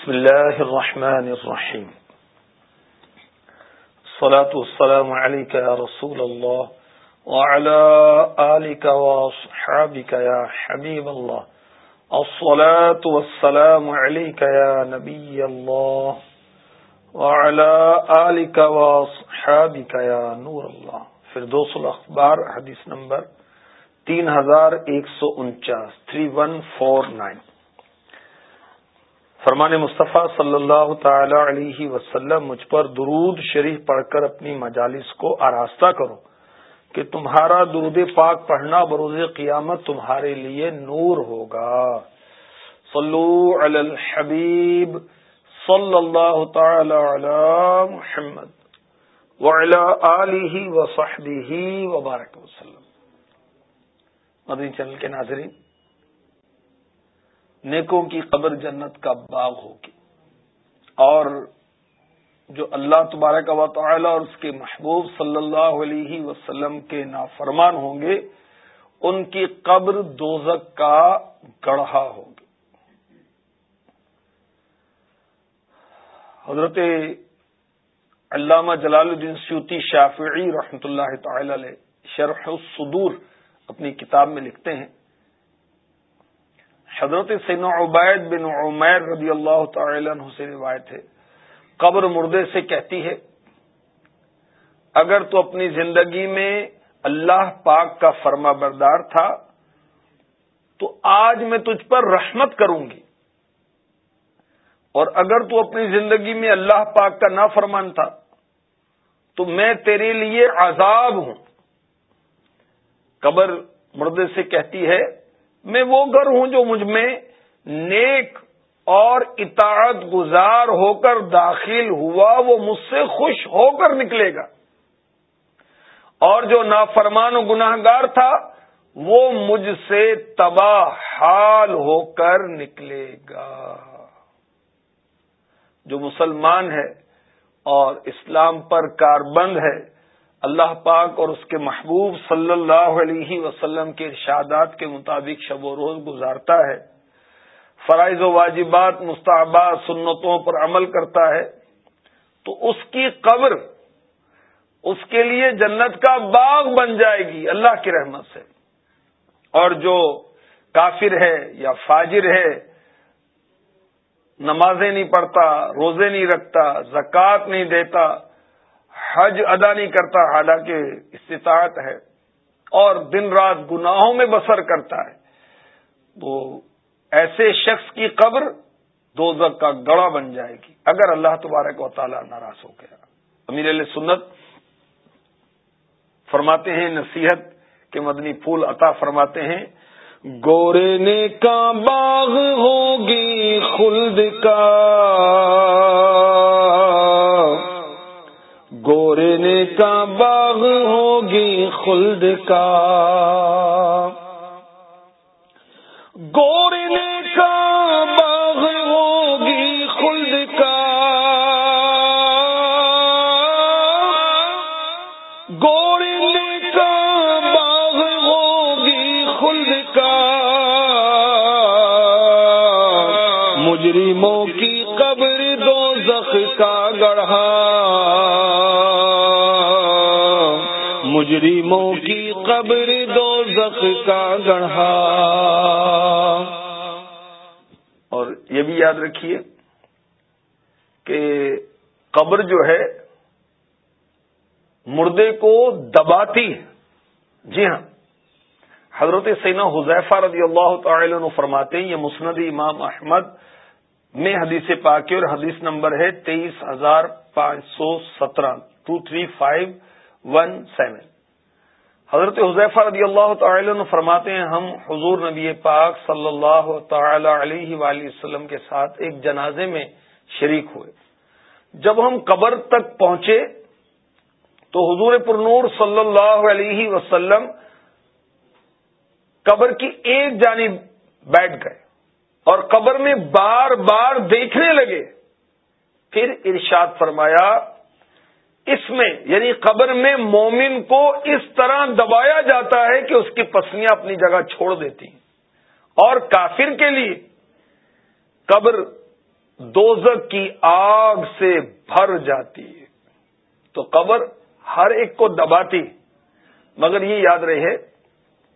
بسم الله الرحمن الرحيم. الصلاة والسلام عليك يا رسول الله وعلى آلك وصحابك يا حبيب الله. الصلاة والسلام عليك يا نبي الله وعلى آلك وصحابك يا نور الله. فردوس الاخبار حدیث نمبر تین ہزار ایک سو انچاس، تھری ون فور نائن. فرمان مصطفیٰ صلی اللہ تعالی علیہ وسلم، مجھ پر درود شریف پڑھ کر اپنی مجالس کو آراستہ کرو کہ تمہارا درود پاک پڑھنا بروز قیامت تمہارے لیے نور ہوگا۔ صلو علی الحبیب صلی اللہ تعالی علی محمد وعلی آلہ وصحبہ وبارک وسلم۔ مدنی چینل کے ناظرین نیکوں کی قبر جنت کا باغ ہوگی۔ اور جو اللہ تبارک و تعالی اور اس کے محبوب صلی اللہ علیہ وسلم کے نافرمان ہوں گے، ان کی قبر دوزک کا گڑھا ہوگی۔ حضرت علامہ جلال الدین سیوتی شافعی رحمۃ اللہ تعالی علیہ شرح الصدور اپنی کتاب میں لکھتے ہیں۔ حضرت سین عبید بن عمیر رضی اللہ تعالی عنہ سے روایت ہے۔ قبر مردے سے کہتی ہے، اگر تو اپنی زندگی میں اللہ پاک کا فرما بردار تھا، تو آج میں تجھ پر رحمت کروں گی۔ اور اگر تو اپنی زندگی میں اللہ پاک کا نہ فرمان تھا، تو میں تیرے لیے عذاب ہوں۔ قبر مردے سے کہتی ہے میں وہ گھر ہوں جو مجھ میں نیک اور اطاعت گزار ہو کر داخل ہوا، وہ مجھ سے خوش ہو کر نکلے گا۔ اور جو نافرمان و گناہ گار تھا، وہ مجھ سے تباہ حال ہو کر نکلے گا۔ جو مسلمان ہے اور اسلام پر کاربند ہے اللہ پاک اور اس کے محبوب صلی اللہ علیہ وسلم کے ارشادات کے مطابق شب و روز گزارتا ہے۔ فرائض و واجبات، مستحبات، سنتوں پر عمل کرتا ہے۔ تو اس کی قبر اس کے لیے جنت کا باغ بن جائے گی اللہ کی رحمت سے۔ اور جو کافر ہے یا فاجر ہے، نمازیں نہیں پڑھتا، روزے نہیں رکھتا، زکوٰۃ نہیں دیتا حج ادا نہیں کرتا، حالانکہ استطاعت ہے اور دن رات گناہوں میں بسر کرتا ہے، تو ایسے شخص کی قبر دو کا گڑا بن جائے گی۔ اگر اللہ تبارک و تعالیٰ ناراض ہو گیا۔ امیر علیہ سنت فرماتے ہیں، نصیحت کے مدنی پھول عطا فرماتے ہیں۔ گورے نے کا باغ ہوگی خلد کا۔ کا باغ ہوگی خلد کا۔ گورے کا باغ ہوگی خلد کا۔ گورے کا باغ ہوگی خلد کا۔ مجرموں کی قبر دو زخ کا گڑھا۔ مجرموں کی قبر دو زخ کا گڑھا۔ اور یہ بھی یاد رکھیے کہ قبر جو ہے مردے کو دباتی ہے۔ جی ہاں حضرت سینا حذیفہ رضی اللہ تعالی عنہ فرماتے ہیں، یہ مسند امام احمد میں حدیث پاکی اور حدیث نمبر ہے تیئیس ہزار پانچ سو سترہ two three five one seven. حضرت حضیفہ رضی اللہ تعالی عنہ فرماتے ہیں، ہم حضور نبی پاک صلی اللہ تعالی علیہ وآلہ وسلم کے ساتھ ایک جنازے میں شریک ہوئے۔ جب ہم قبر تک پہنچے تو حضور پر نور صلی اللہ علیہ وسلم قبر کی ایک جانب بیٹھ گئے اور قبر میں بار بار دیکھنے لگے۔ پھر ارشاد فرمایا اس میں یعنی قبر میں مومن کو اس طرح دبایا جاتا ہے کہ اس کی پسلیاں اپنی جگہ چھوڑ دیتی ہیں۔ اور کافر کے لیے قبر دوزک کی آگ سے بھر جاتی ہے۔ تو قبر ہر ایک کو دباتی مگر یہ یاد رہے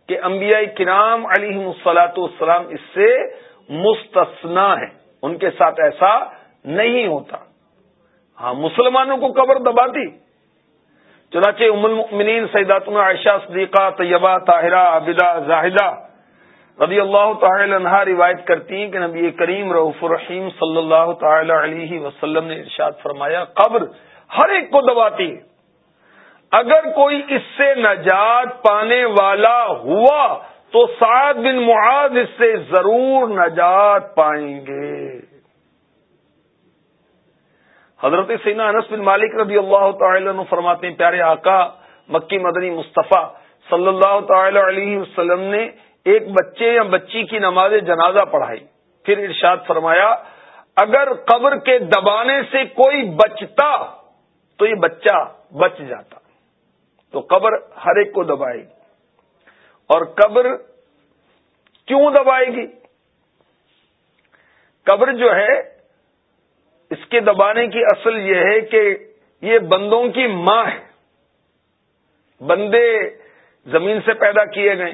کہ انبیاء کرام علی مسلاط السلام اس سے مستثنا ہے ان کے ساتھ ایسا نہیں ہوتا۔ ہاں مسلمانوں کو قبر دباتی۔ چنانچہ ام المؤمنین سیدات عائشہ صدیقہ، طیبہ، طاہرہ، عابدہ، زاہدہ رضی اللہ تعالی عنہ روایت کرتی ہیں کہ نبی کریم رعف الرحیم صلی اللہ تعالی علیہ وسلم نے ارشاد فرمایا، قبر ہر ایک کو دباتی۔ ہے اگر کوئی اس سے نجات پانے والا ہوا تو سعد بن معاذ اس سے ضرور نجات پائیں گے۔ حضرت سینا انس بن مالک رضی اللہ تعالی عنہ فرماتے ہیں، پیارے آقا مکی مدنی مصطفیٰ صلی اللہ تعالی علیہ وسلم نے ایک بچے یا بچی کی نماز جنازہ پڑھائی۔ پھر ارشاد فرمایا، اگر قبر کے دبانے سے کوئی بچتا تو یہ بچہ بچ جاتا۔ تو قبر ہر ایک کو دبائے گی۔ اور قبر کیوں دبائے گی؟ قبر جو ہے اس کے دبانے کی اصل یہ ہے کہ یہ بندوں کی ماں ہے۔ بندے زمین سے پیدا کیے گئے۔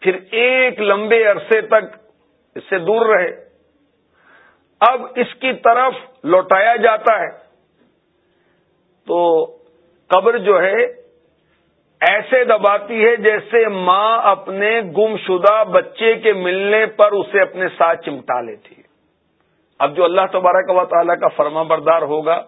پھر ایک لمبے عرصے تک اس سے دور رہے۔ اب اس کی طرف لوٹایا جاتا ہے۔ تو قبر جو ہے ایسے دباتی ہے جیسے ماں اپنے گم شدہ بچے کے ملنے پر اسے اپنے ساتھ چمٹا لیتی ہے۔ اب جو اللہ تبارک و تعالیٰ کا فرما بردار ہوگا،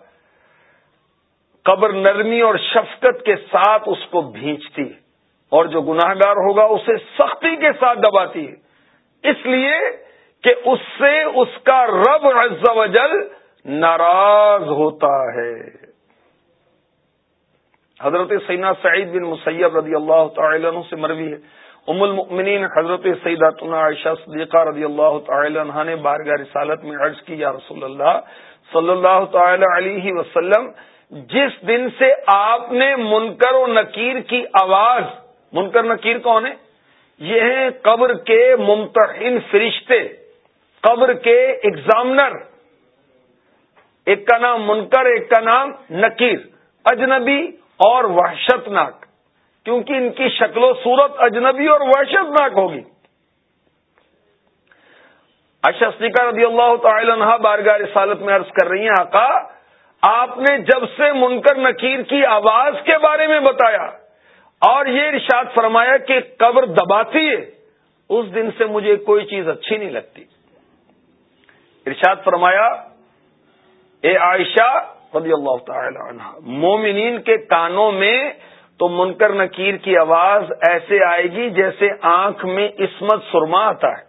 قبر نرمی اور شفقت کے ساتھ اس کو بھینچتی ہے۔ اور جو گناہ گار ہوگا، اسے سختی کے ساتھ دباتی ہے۔ اس لیے کہ اس سے اس کا رب عز و جل ناراض ہوتا ہے۔ حضرت سینا سعید بن مسیب رضی اللہ تعالی عنہ سے مروی ہے۔ ام المؤمنین حضرت سعید عائشہ صدیقہ رضی اللہ تعالی عنہ نے بارگاہ رسالت میں عرض کی، یا رسول اللہ صلی اللہ تعالی علیہ وسلم، جس دن سے آپ نے منکر و نکیر کی آواز، منکر نکیر کون ہے؟ یہ ہیں قبر کے ممتحن فرشتے، قبر کے ایگزامنر ایک کا نام منکر، ایک کا نام نکیر، اجنبی اور وحشت ناک کیونکہ ان کی شکل و صورت اجنبی اور وحشت ناک ہوگی اشسکا رضی اللہ تعالی عنہ بارگاہ رسالت میں عرض کر رہی ہیں، آقا، آپ نے جب سے منکر نکیر کی آواز کے بارے میں بتایا اور یہ ارشاد فرمایا کہ قبر دباتی ہے، اس دن سے مجھے کوئی چیز اچھی نہیں لگتی۔ ارشاد فرمایا، اے عائشہ رضی اللہ تعالی عنہ، مومنین کے کانوں میں تو منکر نکیر کی آواز ایسے آئے گی جیسے آنکھ میں اسمت سرما آتا ہے۔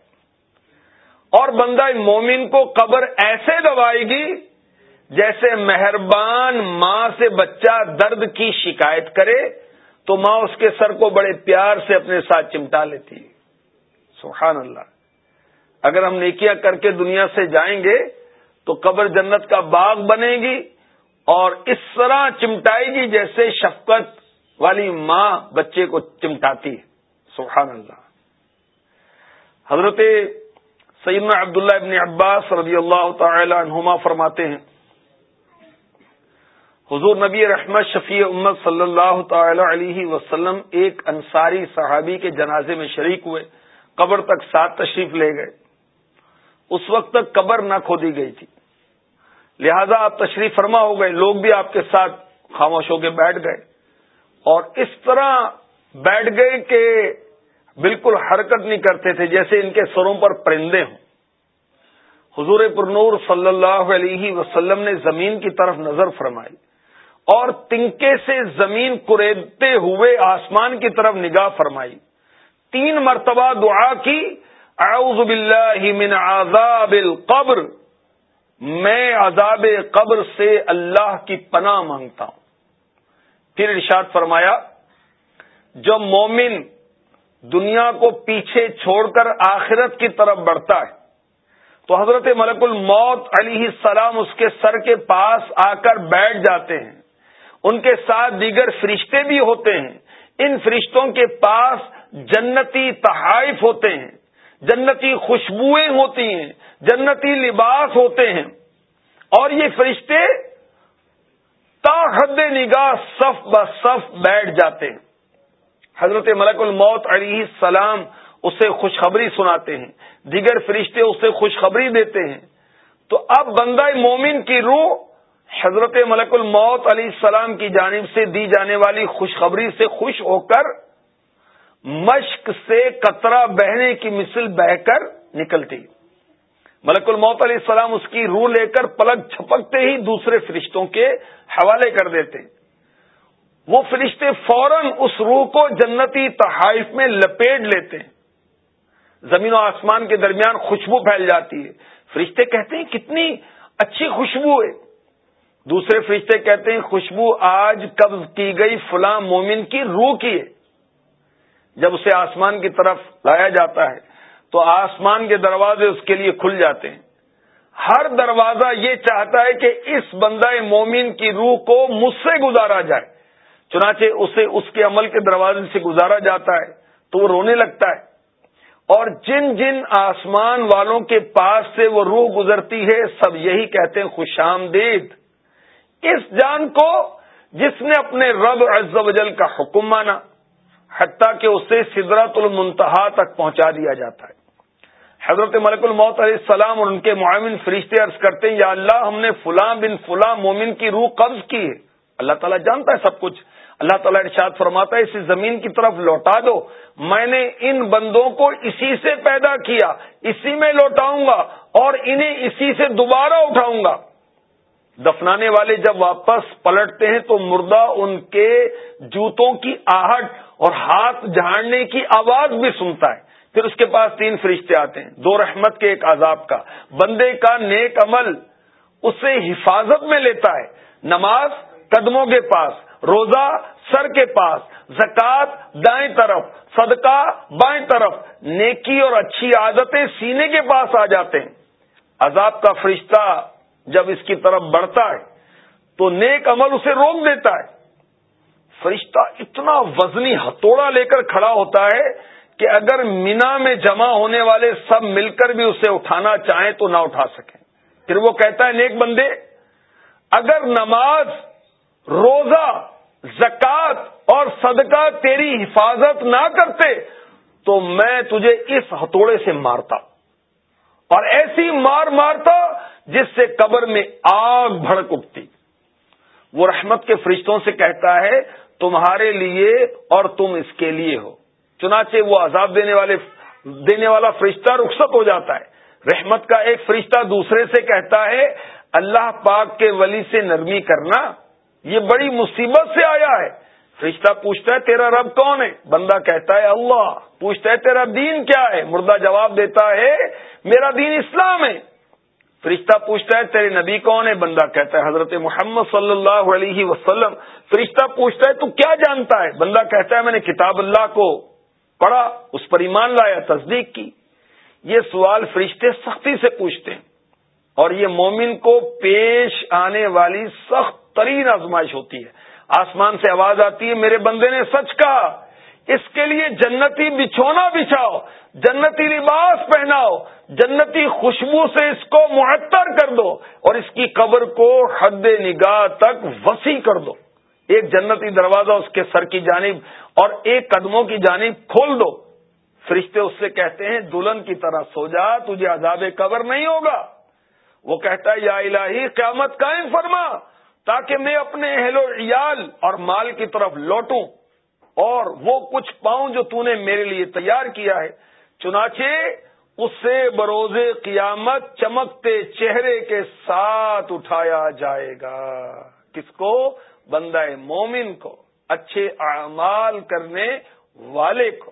اور بندہ مومن کو قبر ایسے دبائے گی جیسے مہربان ماں سے بچہ درد کی شکایت کرے تو ماں اس کے سر کو بڑے پیار سے اپنے ساتھ چمٹا لیتی سبحان اللہ۔ اگر ہم نیکیاں کر کے دنیا سے جائیں گے تو قبر جنت کا باغ بنے گی اور اس طرح چمٹائے گی جیسے شفقت والی ماں بچے کو چمٹاتی سبحان اللہ۔ حضرت سیدنا عبداللہ ابن عباس رضی اللہ تعالی عنہما فرماتے ہیں، حضور نبی رحمت شفیع امت صلی اللہ تعالی علیہ وسلم ایک انصاری صحابی کے جنازے میں شریک ہوئے، قبر تک ساتھ تشریف لے گئے۔ اس وقت تک قبر نہ کھودی گئی تھی۔ لہذا آپ تشریف فرما ہو گئے، لوگ بھی آپ کے ساتھ خاموش ہو کے بیٹھ گئے۔ اور اس طرح بیٹھ گئے کہ بالکل حرکت نہیں کرتے تھے، جیسے ان کے سروں پر پرندے ہوں۔ حضور پرنور صلی اللہ علیہ وسلم نے زمین کی طرف نظر فرمائی اور تنکے سے زمین کریدتے ہوئے آسمان کی طرف نگاہ فرمائی۔ تین مرتبہ دعا کی، اعوذ باللہ من عذاب القبر، میں عذاب قبر سے اللہ کی پناہ مانگتا ہوں۔ پھر ارشاد فرمایا جو مومن دنیا کو پیچھے چھوڑ کر آخرت کی طرف بڑھتا ہے، تو حضرت ملک الموت علیہ السلام اس کے سر کے پاس آ کر بیٹھ جاتے ہیں۔ ان کے ساتھ دیگر فرشتے بھی ہوتے ہیں۔ ان فرشتوں کے پاس جنتی تحائف ہوتے ہیں، جنتی خوشبوئیں ہوتی ہیں، جنتی لباس ہوتے ہیں۔ اور یہ فرشتے تا حد نگاہ صف ب صف بیٹھ جاتے ہیں۔ حضرت ملک الموت علیہ السلام اسے خوشخبری سناتے ہیں۔ دیگر فرشتے اسے خوشخبری دیتے ہیں۔ تو اب بندہ مومن کی روح حضرت ملک الموت علیہ السلام کی جانب سے دی جانے والی خوشخبری سے خوش ہو کر مشق سے قطرہ بہنے کی مثل بہ کر نکلتی۔ ملک الموت علیہ السلام اس کی روح لے کر پلک چھپکتے ہی دوسرے فرشتوں کے حوالے کر دیتے وہ فرشتے فوراً اس روح کو جنتی تحائف میں لپیٹ لیتے ہیں۔ زمین و آسمان کے درمیان خوشبو پھیل جاتی ہے۔ فرشتے کہتے ہیں، کتنی اچھی خوشبو ہے۔ دوسرے فرشتے کہتے ہیں، خوشبو آج قبض کی گئی فلاں مومن کی روح کی ہے۔ جب اسے آسمان کی طرف لایا جاتا ہے تو آسمان کے دروازے اس کے لیے کھل جاتے ہیں۔ ہر دروازہ یہ چاہتا ہے کہ اس بندہ مومن کی روح کو مجھ سے گزارا جائے۔ چنانچہ اسے اس کے عمل کے دروازے سے گزارا جاتا ہے تو وہ رونے لگتا ہے۔ اور جن جن آسمان والوں کے پاس سے وہ روح گزرتی ہے، سب یہی کہتے ہیں خوش آمدید۔ اس جان کو جس نے اپنے رب عز و جل کا حکم مانا، حتیٰ کہ اسے سدرت المنتہا تک پہنچا دیا جاتا ہے۔ حضرت ملک الموت علیہ السلام اور ان کے معاون فرشتے عرض کرتے ہیں، یا اللہ، ہم نے فلاں بن فلاں مومن کی روح قبض کی ہے۔ اللہ تعالیٰ جانتا ہے سب کچھ۔ اللہ تعالیٰ ارشاد فرماتا ہے اسی زمین کی طرف لوٹا دو۔ میں نے ان بندوں کو اسی سے پیدا کیا، اسی میں لوٹاؤں گا اور انہیں اسی سے دوبارہ اٹھاؤں گا۔ دفنانے والے جب واپس پلٹتے ہیں تو مردہ ان کے جوتوں کی آہٹ اور ہاتھ جھاڑنے کی آواز بھی سنتا ہے۔ پھر اس کے پاس تین فرشتے آتے ہیں، دو رحمت کے، ایک عذاب کا۔ بندے کا نیک عمل اسے حفاظت میں لیتا ہے۔ نماز قدموں کے پاس، روزہ سر کے پاس زکات دائیں طرف، صدقہ بائیں طرف۔ نیکی اور اچھی عادتیں سینے کے پاس آ جاتے ہیں۔ عذاب کا فرشتہ جب اس کی طرف بڑھتا ہے تو نیک عمل اسے روک دیتا ہے۔ فرشتہ اتنا وزنی ہتھوڑا لے کر کھڑا ہوتا ہے کہ اگر مینا میں جمع ہونے والے سب مل کر بھی اسے اٹھانا چاہیں تو نہ اٹھا سکیں۔ پھر وہ کہتا ہے، نیک بندے، اگر نماز، روزہ زکات اور صدقہ تیری حفاظت نہ کرتے تو میں تجھے اس ہتھوڑے سے مارتا۔ اور ایسی مار مارتا جس سے قبر میں آگ بھڑک اٹھتی۔ وہ رحمت کے فرشتوں سے کہتا ہے، تمہارے لیے اور تم اس کے لیے ہو۔ چنانچہ وہ عذاب دینے والے دینے والا فرشتہ رخصت ہو جاتا ہے۔ رحمت کا ایک فرشتہ دوسرے سے کہتا ہے، اللہ پاک کے ولی سے نرمی کرنا، یہ بڑی مصیبت سے آیا ہے۔ فرشتہ پوچھتا ہے، تیرا رب کون ہے؟ بندہ کہتا ہے، اللہ۔ پوچھتا ہے، تیرا دین کیا ہے؟ مردہ جواب دیتا ہے، میرا دین اسلام ہے۔ فرشتہ پوچھتا ہے، تیرے نبی کون ہے؟ بندہ کہتا ہے، حضرت محمد صلی اللہ علیہ وسلم۔ فرشتہ پوچھتا ہے، تو کیا جانتا ہے؟ بندہ کہتا ہے، میں نے کتاب اللہ کو پڑھا، اس پر ایمان لایا، تصدیق کی۔ یہ سوال فرشتے سختی سے پوچھتے ہیں۔ اور یہ مومن کو پیش آنے والی سخت ترین آزمائش ہوتی ہے۔ آسمان سے آواز آتی ہے، میرے بندے نے سچ کہا۔ اس کے لیے جنتی بچھونا بچھاؤ جنتی لباس پہناؤ، جنتی خوشبو سے اس کو معطر کر دو اور اس کی قبر کو حد نگاہ تک وسیع کر دو۔ ایک جنتی دروازہ اس کے سر کی جانب اور ایک قدموں کی جانب کھول دو۔ فرشتے اس سے کہتے ہیں، دلہن کی طرح سو جا، تجھے عذاب قبر نہیں ہوگا۔ وہ کہتا ہے، یا الہی، قیامت قائم فرما، تاکہ میں اپنے اہل و عیال اور مال کی طرف لوٹوں اور وہ کچھ پاؤں جو تو نے میرے لیے تیار کیا ہے۔ چنانچہ اس سے بروز قیامت چمکتے چہرے کے ساتھ اٹھایا جائے گا۔ کس کو؟ بندہ مومن کو، اچھے اعمال کرنے والے کو۔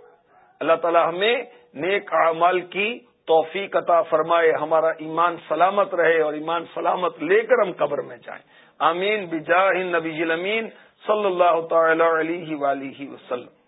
اللہ تعالی ہمیں نیک اعمال کی توفیق عطا فرمائے، ہمارا ایمان سلامت رہے اور ایمان سلامت لے کر ہم قبر میں جائیں۔ آمین۔ بجاہ نبی امین صلی اللہ تعالی علیہ وآلہ وسلم۔